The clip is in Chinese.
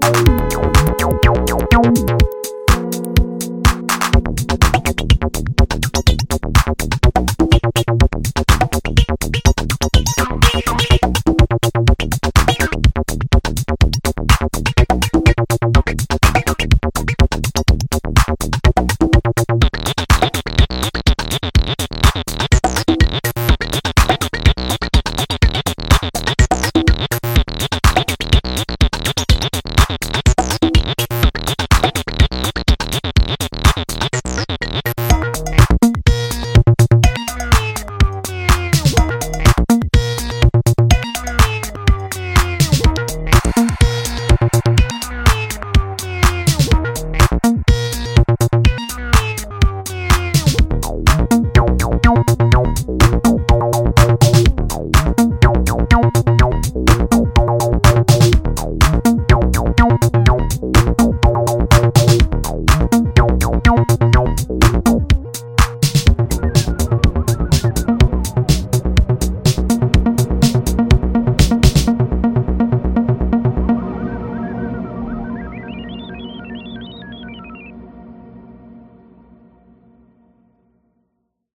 you